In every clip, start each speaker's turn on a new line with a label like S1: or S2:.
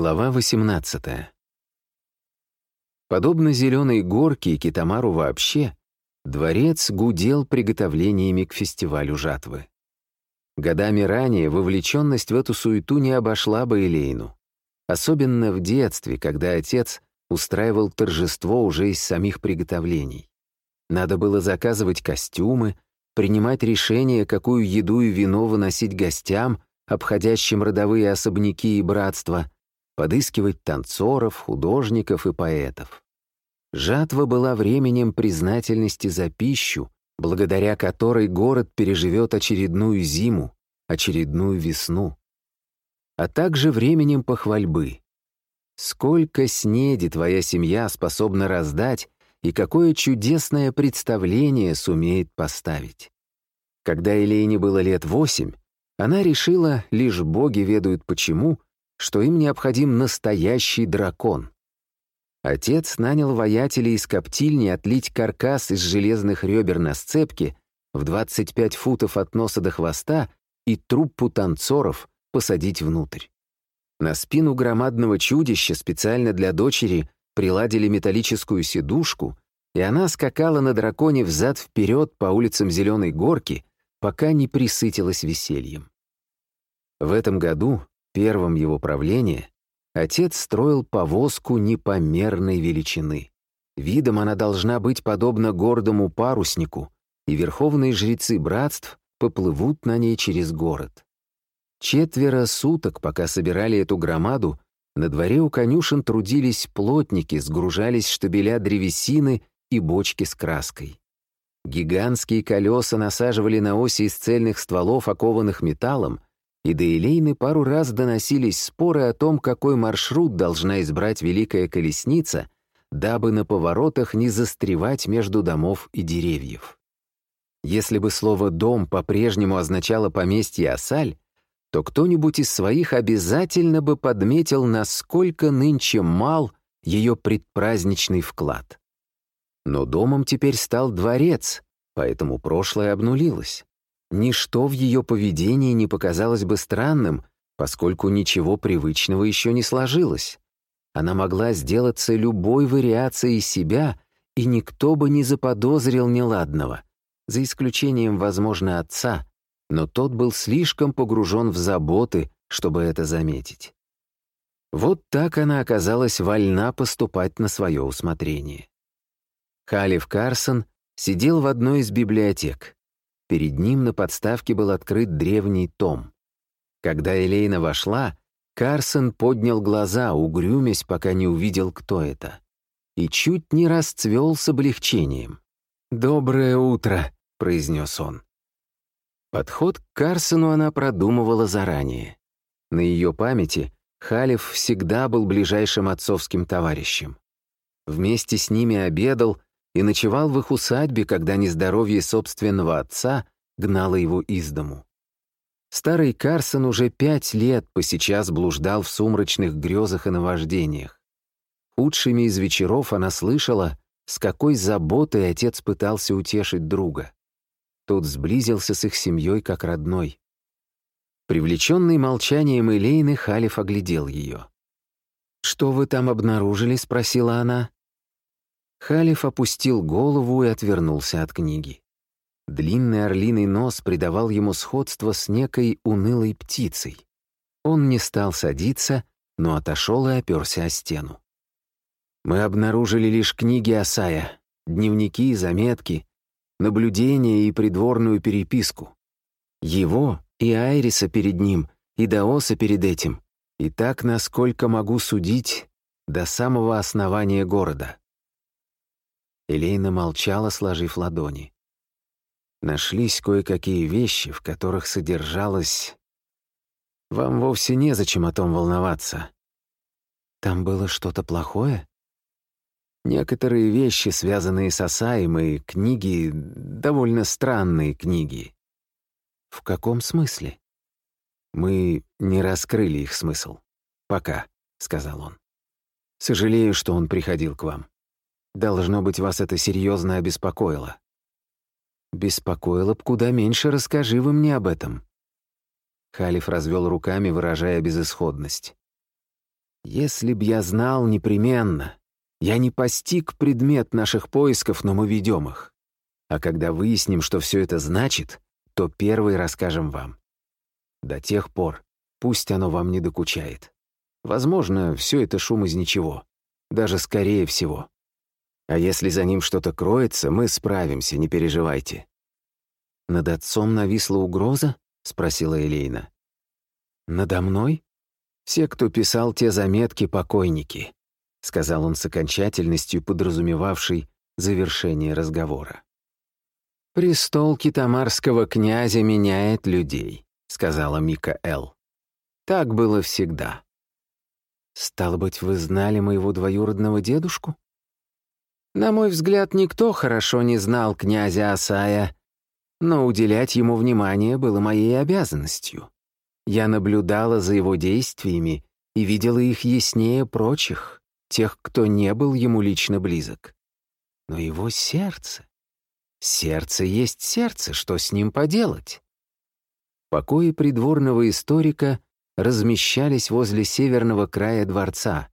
S1: Глава 18. Подобно зеленой горке и китамару вообще, дворец гудел приготовлениями к фестивалю жатвы. Годами ранее вовлеченность в эту суету не обошла бы Элейну. Особенно в детстве, когда отец устраивал торжество уже из самих приготовлений. Надо было заказывать костюмы, принимать решение, какую еду и вино выносить гостям, обходящим родовые особняки и братства — подыскивать танцоров, художников и поэтов. Жатва была временем признательности за пищу, благодаря которой город переживет очередную зиму, очередную весну, а также временем похвальбы. Сколько снеди твоя семья способна раздать и какое чудесное представление сумеет поставить. Когда Елейне было лет восемь, она решила, лишь боги ведают почему, что им необходим настоящий дракон. Отец нанял воятелей из коптильни отлить каркас из железных ребер на сцепке в 25 футов от носа до хвоста и труппу танцоров посадить внутрь. На спину громадного чудища специально для дочери приладили металлическую сидушку, и она скакала на драконе взад-вперед по улицам Зеленой Горки, пока не присытилась весельем. В этом году первом его правлении отец строил повозку непомерной величины. Видом она должна быть подобна гордому паруснику, и верховные жрецы братств поплывут на ней через город. Четверо суток, пока собирали эту громаду, на дворе у конюшен трудились плотники, сгружались штабеля древесины и бочки с краской. Гигантские колеса насаживали на оси из цельных стволов, окованных металлом, и до Элейны пару раз доносились споры о том, какой маршрут должна избрать Великая Колесница, дабы на поворотах не застревать между домов и деревьев. Если бы слово «дом» по-прежнему означало поместье Асаль, то кто-нибудь из своих обязательно бы подметил, насколько нынче мал ее предпраздничный вклад. Но домом теперь стал дворец, поэтому прошлое обнулилось. Ничто в ее поведении не показалось бы странным, поскольку ничего привычного еще не сложилось. Она могла сделаться любой вариацией себя, и никто бы не заподозрил неладного, за исключением, возможно, отца, но тот был слишком погружен в заботы, чтобы это заметить. Вот так она оказалась вольна поступать на свое усмотрение. Халиф Карсон сидел в одной из библиотек. Перед ним на подставке был открыт древний том. Когда Элейна вошла, Карсон поднял глаза, угрюмясь, пока не увидел, кто это. И чуть не расцвел с облегчением. «Доброе утро», — произнес он. Подход к Карсону она продумывала заранее. На ее памяти Халев всегда был ближайшим отцовским товарищем. Вместе с ними обедал и ночевал в их усадьбе, когда нездоровье собственного отца гнало его из дому. Старый Карсон уже пять лет посейчас блуждал в сумрачных грезах и наваждениях. Худшими из вечеров она слышала, с какой заботой отец пытался утешить друга. Тот сблизился с их семьей как родной. Привлеченный молчанием Элейны, Халиф оглядел ее. «Что вы там обнаружили?» — спросила она. Халиф опустил голову и отвернулся от книги. Длинный орлиный нос придавал ему сходство с некой унылой птицей. Он не стал садиться, но отошел и оперся о стену. Мы обнаружили лишь книги Асая, дневники, заметки, наблюдения и придворную переписку. Его и Айриса перед ним, и Даоса перед этим, и так, насколько могу судить, до самого основания города. Элейна молчала, сложив ладони. Нашлись кое-какие вещи, в которых содержалось... Вам вовсе незачем о том волноваться. Там было что-то плохое? Некоторые вещи, связанные с Асаем, и книги, довольно странные книги. В каком смысле? Мы не раскрыли их смысл. Пока, — сказал он. Сожалею, что он приходил к вам. Должно быть, вас это серьезно обеспокоило. Беспокоило б куда меньше, расскажи вы мне об этом. Халиф развел руками, выражая безысходность. Если б я знал непременно, я не постиг предмет наших поисков, но мы ведем их. А когда выясним, что все это значит, то первый расскажем вам. До тех пор пусть оно вам не докучает. Возможно, все это шум из ничего. Даже скорее всего. А если за ним что-то кроется, мы справимся, не переживайте. «Над отцом нависла угроза?» — спросила Элейна. «Надо мной? Все, кто писал те заметки, покойники», — сказал он с окончательностью, подразумевавшей завершение разговора. «Престол китамарского князя меняет людей», — сказала Мика Эл. «Так было всегда». «Стало быть, вы знали моего двоюродного дедушку?» На мой взгляд, никто хорошо не знал князя Асая, но уделять ему внимание было моей обязанностью. Я наблюдала за его действиями и видела их яснее прочих, тех, кто не был ему лично близок. Но его сердце... Сердце есть сердце, что с ним поделать? Покои придворного историка размещались возле северного края дворца,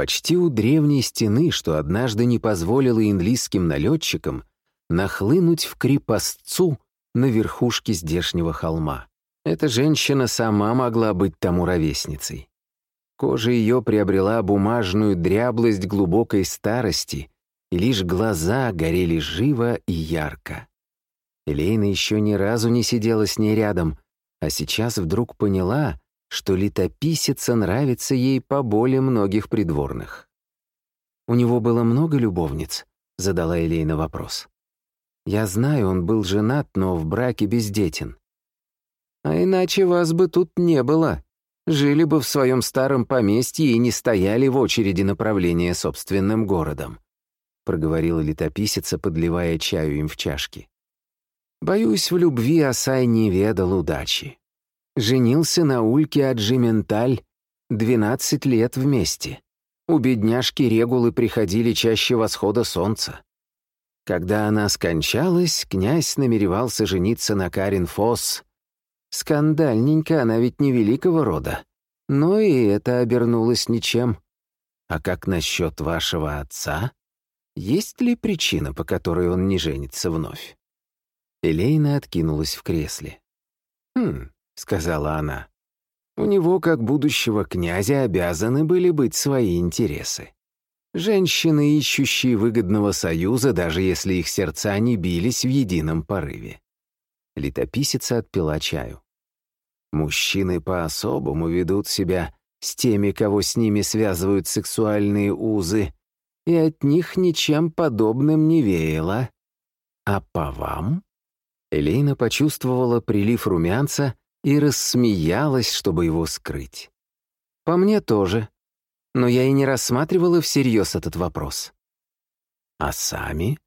S1: почти у древней стены, что однажды не позволило инлийским налетчикам нахлынуть в крепостцу на верхушке здешнего холма. Эта женщина сама могла быть тому ровесницей. Кожа ее приобрела бумажную дряблость глубокой старости, и лишь глаза горели живо и ярко. Элейна еще ни разу не сидела с ней рядом, а сейчас вдруг поняла, что летописица нравится ей поболее многих придворных. «У него было много любовниц?» — задала Элейна вопрос. «Я знаю, он был женат, но в браке бездетен». «А иначе вас бы тут не было. Жили бы в своем старом поместье и не стояли в очереди направления собственным городом», — проговорила летописица, подливая чаю им в чашки. «Боюсь, в любви Асай не ведал удачи. Женился на Ульке Аджименталь, двенадцать лет вместе. У бедняжки регулы приходили чаще восхода солнца. Когда она скончалась, князь намеревался жениться на Карин Фосс. Скандальненько, она ведь не великого рода. Но и это обернулось ничем. А как насчет вашего отца? Есть ли причина, по которой он не женится вновь? Элейна откинулась в кресле. «Хм, сказала она. У него, как будущего князя, обязаны были быть свои интересы. Женщины, ищущие выгодного союза, даже если их сердца не бились в едином порыве. Летописица отпила чаю. Мужчины по-особому ведут себя с теми, кого с ними связывают сексуальные узы, и от них ничем подобным не веяло. А по вам? Элейна почувствовала прилив румянца и рассмеялась, чтобы его скрыть. По мне тоже, но я и не рассматривала всерьез этот вопрос. А сами?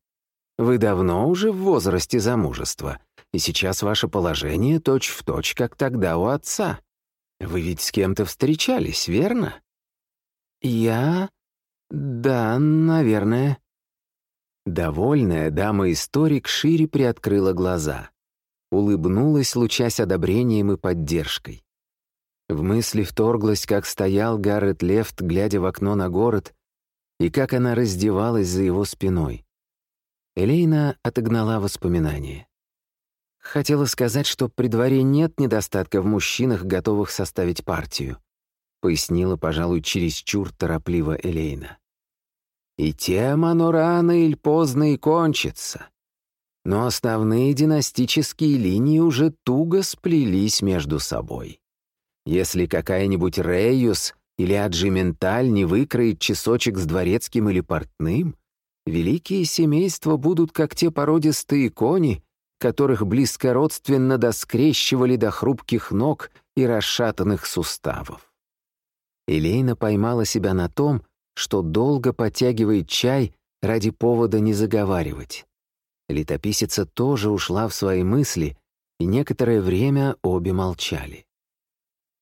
S1: Вы давно уже в возрасте замужества, и сейчас ваше положение точь-в-точь, точь, как тогда у отца. Вы ведь с кем-то встречались, верно? Я... да, наверное. Довольная дама-историк шире приоткрыла глаза улыбнулась, лучась одобрением и поддержкой. В мысли вторглась, как стоял Гаррет Лефт, глядя в окно на город, и как она раздевалась за его спиной. Элейна отогнала воспоминания. Хотела сказать, что при дворе нет недостатка в мужчинах, готовых составить партию, пояснила, пожалуй, чересчур торопливо Элейна. И тем оно рано или поздно и кончится но основные династические линии уже туго сплелись между собой. Если какая-нибудь Рейюс или Аджименталь не выкроет часочек с дворецким или портным, великие семейства будут как те породистые кони, которых близкородственно доскрещивали до хрупких ног и расшатанных суставов. Элейна поймала себя на том, что долго потягивает чай ради повода не заговаривать. Летописица тоже ушла в свои мысли, и некоторое время обе молчали.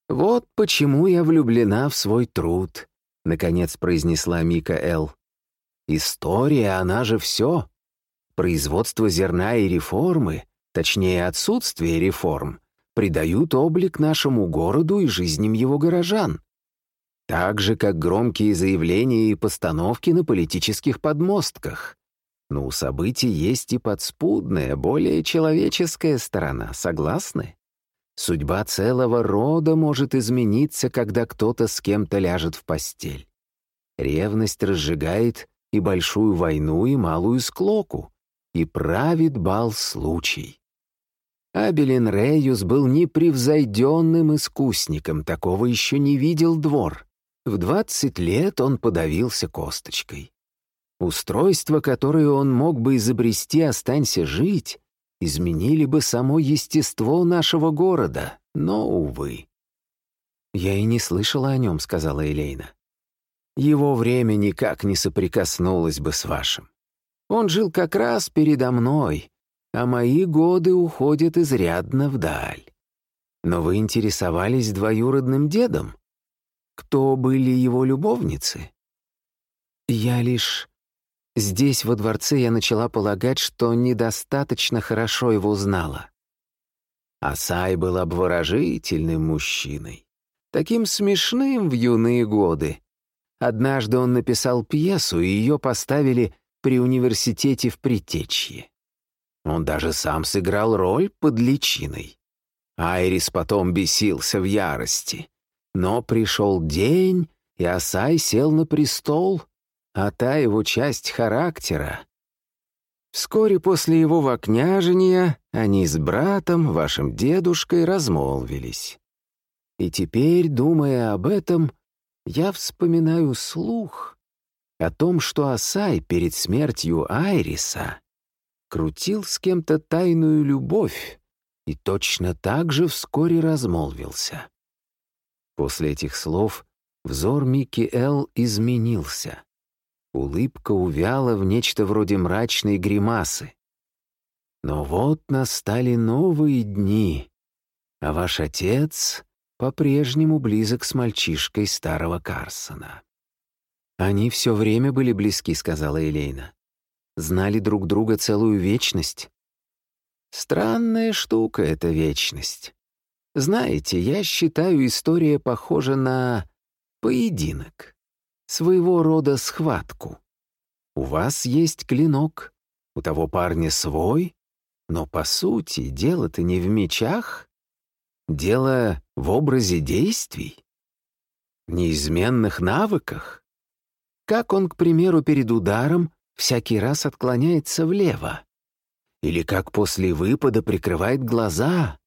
S1: «Вот почему я влюблена в свой труд», — наконец произнесла Мика Эл. «История, она же все. Производство зерна и реформы, точнее отсутствие реформ, придают облик нашему городу и жизням его горожан. так же, как громкие заявления и постановки на политических подмостках. Но у событий есть и подспудная, более человеческая сторона, согласны? Судьба целого рода может измениться, когда кто-то с кем-то ляжет в постель. Ревность разжигает и большую войну, и малую склоку, и правит бал случай. Абелин Рейюс был непревзойденным искусником, такого еще не видел двор. В двадцать лет он подавился косточкой. Устройство, которое он мог бы изобрести, останься жить, изменили бы само естество нашего города, но, увы. «Я и не слышала о нем», — сказала Элейна. «Его время никак не соприкоснулось бы с вашим. Он жил как раз передо мной, а мои годы уходят изрядно вдаль. Но вы интересовались двоюродным дедом? Кто были его любовницы? Я лишь... Здесь, во дворце, я начала полагать, что недостаточно хорошо его знала. Асай был обворожительным мужчиной, таким смешным в юные годы. Однажды он написал пьесу, и ее поставили при университете в Притечье. Он даже сам сыграл роль под личиной. Айрис потом бесился в ярости. Но пришел день, и Асай сел на престол, а та его часть характера. Вскоре после его вокняжения они с братом, вашим дедушкой, размолвились. И теперь, думая об этом, я вспоминаю слух о том, что Асай перед смертью Айриса крутил с кем-то тайную любовь и точно так же вскоре размолвился. После этих слов взор Микки Эл изменился. Улыбка увяла в нечто вроде мрачной гримасы. Но вот настали новые дни, а ваш отец по-прежнему близок с мальчишкой старого Карсона. «Они все время были близки», — сказала Элейна знали друг друга целую вечность. Странная штука эта вечность. Знаете, я считаю, история похожа на поединок, своего рода схватку. У вас есть клинок, у того парня свой, но, по сути, дело-то не в мечах, дело в образе действий, неизменных навыках. Как он, к примеру, перед ударом всякий раз отклоняется влево. Или как после выпада прикрывает глаза.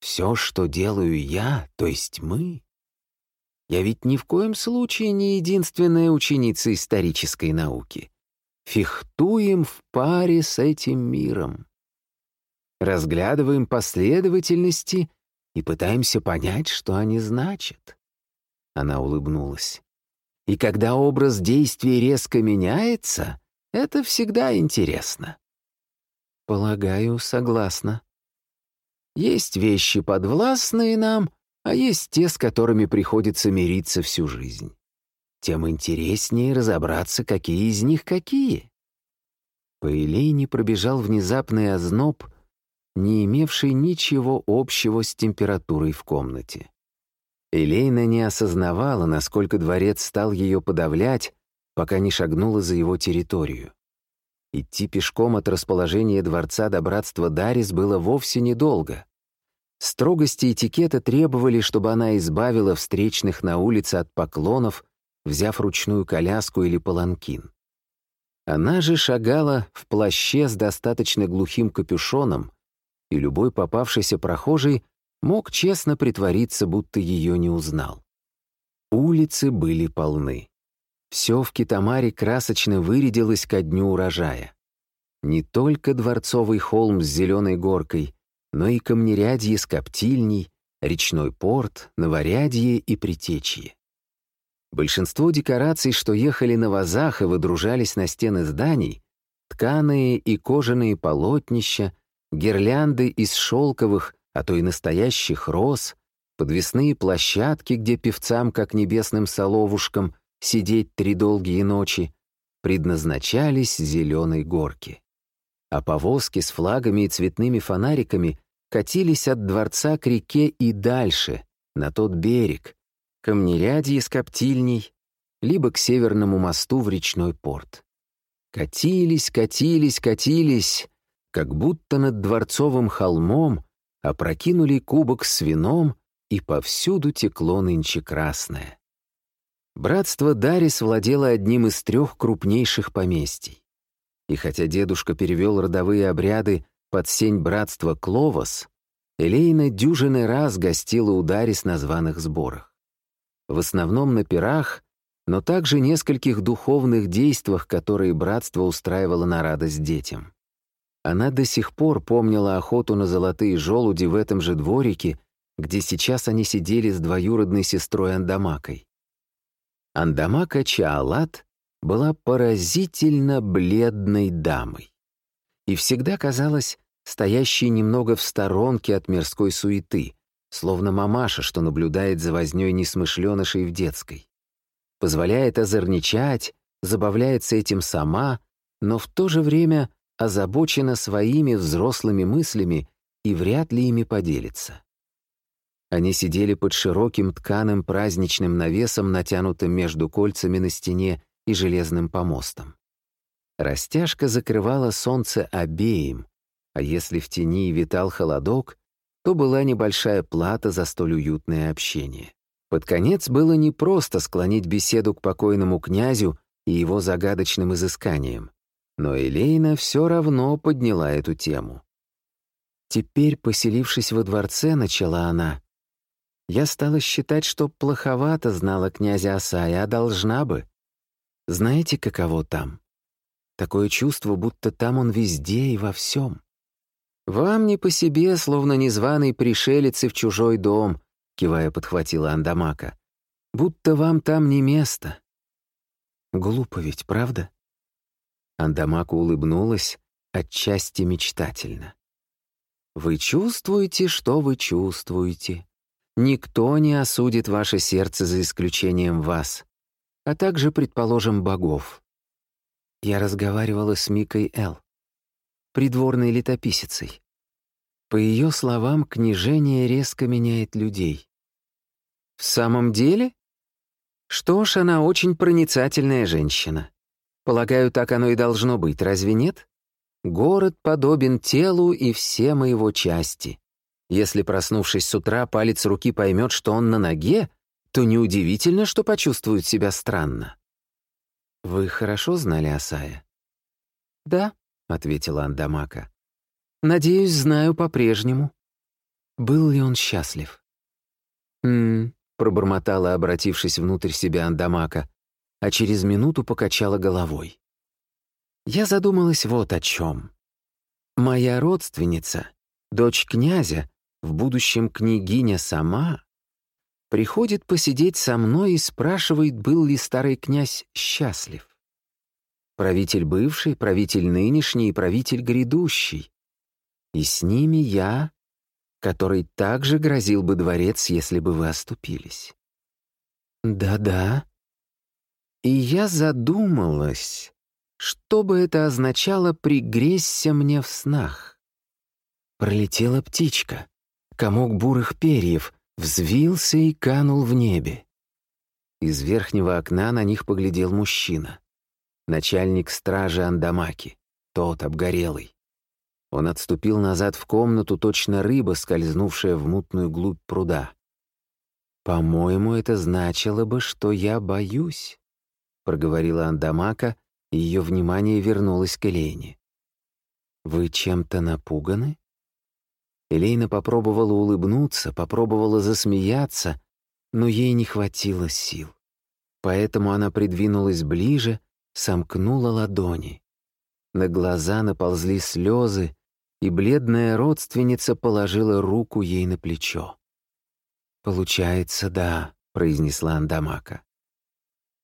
S1: Все, что делаю я, то есть мы. Я ведь ни в коем случае не единственная ученица исторической науки. Фехтуем в паре с этим миром. Разглядываем последовательности и пытаемся понять, что они значат. Она улыбнулась. И когда образ действий резко меняется, это всегда интересно. Полагаю, согласна. Есть вещи подвластные нам, а есть те, с которыми приходится мириться всю жизнь. Тем интереснее разобраться, какие из них какие. По Элейне пробежал внезапный озноб, не имевший ничего общего с температурой в комнате. Элейна не осознавала, насколько дворец стал ее подавлять, пока не шагнула за его территорию. Идти пешком от расположения дворца до братства Дарис было вовсе недолго. Строгости этикета требовали, чтобы она избавила встречных на улице от поклонов, взяв ручную коляску или паланкин. Она же шагала в плаще с достаточно глухим капюшоном, и любой попавшийся прохожий мог честно притвориться, будто ее не узнал. Улицы были полны. Все в Китамаре красочно вырядилось ко дню урожая. Не только дворцовый холм с зеленой горкой, но и камнерядье с коптильней, речной порт, новорядье и притечье. Большинство декораций, что ехали на вазах и выдружались на стены зданий, тканые и кожаные полотнища, гирлянды из шелковых, а то и настоящих роз, подвесные площадки, где певцам, как небесным соловушкам, сидеть три долгие ночи, предназначались зеленой горке. А повозки с флагами и цветными фонариками катились от дворца к реке и дальше, на тот берег, камнерядье с коптильней, либо к северному мосту в речной порт. Катились, катились, катились, как будто над дворцовым холмом опрокинули кубок с вином, и повсюду текло нынче красное. Братство Дарис владело одним из трех крупнейших поместий. И хотя дедушка перевел родовые обряды под сень братства Кловос, Элейна дюжины раз гостила у Дарис на званых сборах. В основном на пирах, но также нескольких духовных действиях, которые братство устраивало на радость детям. Она до сих пор помнила охоту на золотые желуди в этом же дворике, где сейчас они сидели с двоюродной сестрой Андамакой. Андамака Чаалат была поразительно бледной дамой и всегда казалась стоящей немного в сторонке от мирской суеты, словно мамаша, что наблюдает за вознёй несмышленышей в детской. Позволяет озорничать, забавляется этим сама, но в то же время озабочена своими взрослыми мыслями и вряд ли ими поделится. Они сидели под широким тканым праздничным навесом, натянутым между кольцами на стене и железным помостом. Растяжка закрывала солнце обеим, а если в тени витал холодок, то была небольшая плата за столь уютное общение. Под конец было непросто склонить беседу к покойному князю и его загадочным изысканиям, но Элейна все равно подняла эту тему. Теперь, поселившись во дворце, начала она, я стала считать, что плоховато знала князя Асая, а должна бы. Знаете, каково там? Такое чувство, будто там он везде и во всем. «Вам не по себе, словно незваный пришелец в чужой дом», — кивая подхватила Андамака. «Будто вам там не место». Глупо ведь, правда? Андамака улыбнулась, отчасти мечтательно. «Вы чувствуете, что вы чувствуете. Никто не осудит ваше сердце за исключением вас, а также, предположим, богов. Я разговаривала с Микой Эл, придворной летописицей. По ее словам, княжение резко меняет людей. В самом деле? Что ж, она очень проницательная женщина. Полагаю, так оно и должно быть, разве нет? Город подобен телу и всем его части. Если, проснувшись с утра, палец руки поймет, что он на ноге, то неудивительно, что почувствует себя странно. «Вы хорошо знали Асая?» «Да», — ответила Андамака. «Надеюсь, знаю по-прежнему». Был ли он счастлив? «М-м», пробормотала, обратившись внутрь себя Андамака, а через минуту покачала головой. Я задумалась вот о чем. Моя родственница, дочь князя, в будущем княгиня сама, приходит посидеть со мной и спрашивает, был ли старый князь счастлив. Правитель бывший, правитель нынешний и правитель грядущий. И с ними я, который также грозил бы дворец, если бы вы оступились. Да-да. И я задумалась, что бы это означало «пригресься мне в снах». Пролетела птичка, комок бурых перьев — взвился и канул в небе. Из верхнего окна на них поглядел мужчина. Начальник стражи Андамаки, тот обгорелый. Он отступил назад в комнату, точно рыба, скользнувшая в мутную глубь пруда. «По-моему, это значило бы, что я боюсь», — проговорила Андамака, и ее внимание вернулось к Элейне. «Вы чем-то напуганы?» Элейна попробовала улыбнуться, попробовала засмеяться, но ей не хватило сил. Поэтому она придвинулась ближе, сомкнула ладони. На глаза наползли слезы, и бледная родственница положила руку ей на плечо. «Получается, да», — произнесла Андамака.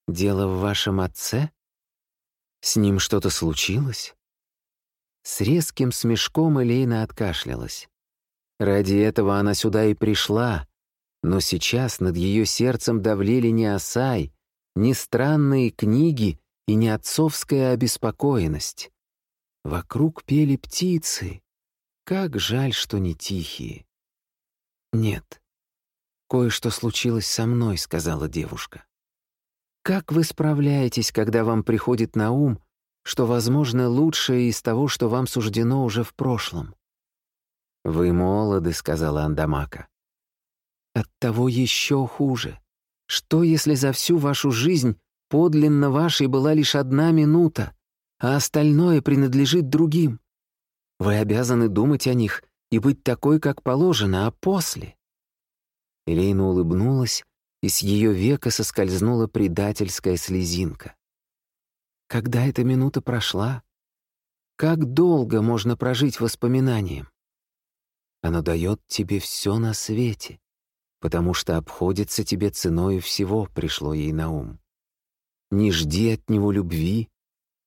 S1: «Дело в вашем отце? С ним что-то случилось?» С резким смешком Элейна откашлялась. Ради этого она сюда и пришла, но сейчас над ее сердцем давлели не Асай, не странные книги и не отцовская обеспокоенность. Вокруг пели птицы. Как жаль, что не тихие. Нет. «Кое-что случилось со мной», — сказала девушка. «Как вы справляетесь, когда вам приходит на ум, что, возможно, лучшее из того, что вам суждено уже в прошлом?» «Вы молоды», — сказала Андамака. «Оттого еще хуже. Что, если за всю вашу жизнь подлинно вашей была лишь одна минута, а остальное принадлежит другим? Вы обязаны думать о них и быть такой, как положено, а после...» Элейна улыбнулась, и с ее века соскользнула предательская слезинка. Когда эта минута прошла? Как долго можно прожить воспоминанием? Оно дает тебе все на свете, потому что обходится тебе ценой всего, пришло ей на ум. Не жди от него любви,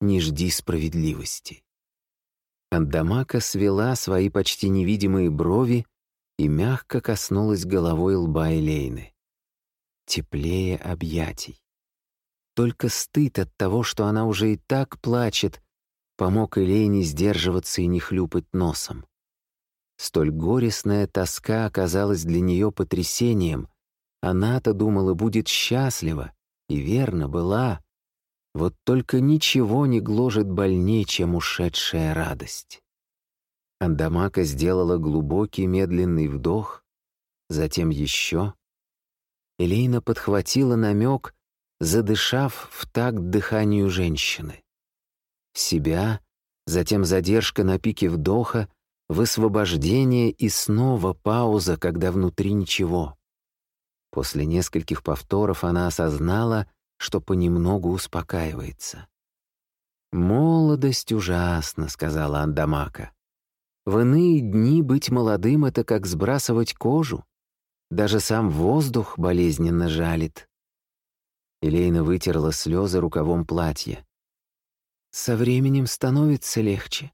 S1: не жди справедливости. Андамака свела свои почти невидимые брови и мягко коснулась головой лба Элейны. Теплее объятий. Только стыд от того, что она уже и так плачет, помог Элейне сдерживаться и не хлюпать носом. Столь горестная тоска оказалась для нее потрясением. Она-то думала, будет счастлива, и верно была. Вот только ничего не гложет больнее, чем ушедшая радость. Андамака сделала глубокий медленный вдох, затем еще. Элейна подхватила намек, задышав в такт дыханию женщины. Себя, затем задержка на пике вдоха, высвобождение и снова пауза, когда внутри ничего. После нескольких повторов она осознала, что понемногу успокаивается. «Молодость ужасна», — сказала Андамака. В иные дни быть молодым — это как сбрасывать кожу. Даже сам воздух болезненно жалит. Элейна вытерла слезы рукавом платья. Со временем становится легче.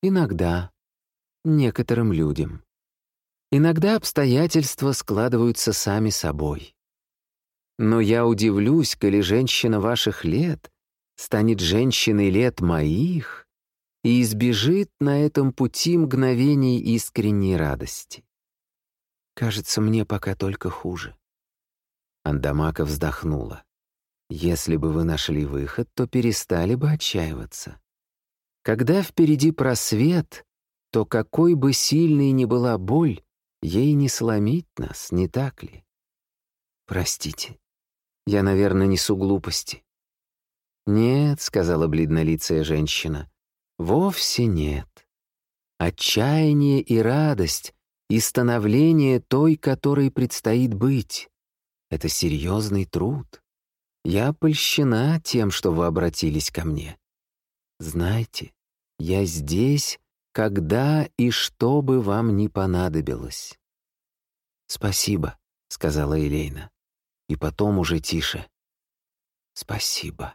S1: Иногда. Некоторым людям. Иногда обстоятельства складываются сами собой. Но я удивлюсь, коли женщина ваших лет станет женщиной лет моих, и избежит на этом пути мгновений искренней радости. Кажется, мне пока только хуже. Андамака вздохнула. Если бы вы нашли выход, то перестали бы отчаиваться. Когда впереди просвет, то какой бы сильной ни была боль, ей не сломить нас, не так ли? Простите, я, наверное, несу глупости. «Нет», — сказала бледнолицая женщина, Вовсе нет. Отчаяние и радость и становление той, которой предстоит быть — это серьезный труд. Я польщена тем, что вы обратились ко мне. Знайте, я здесь, когда и что бы вам ни понадобилось. «Спасибо», — сказала Елейна, и потом уже тише. «Спасибо».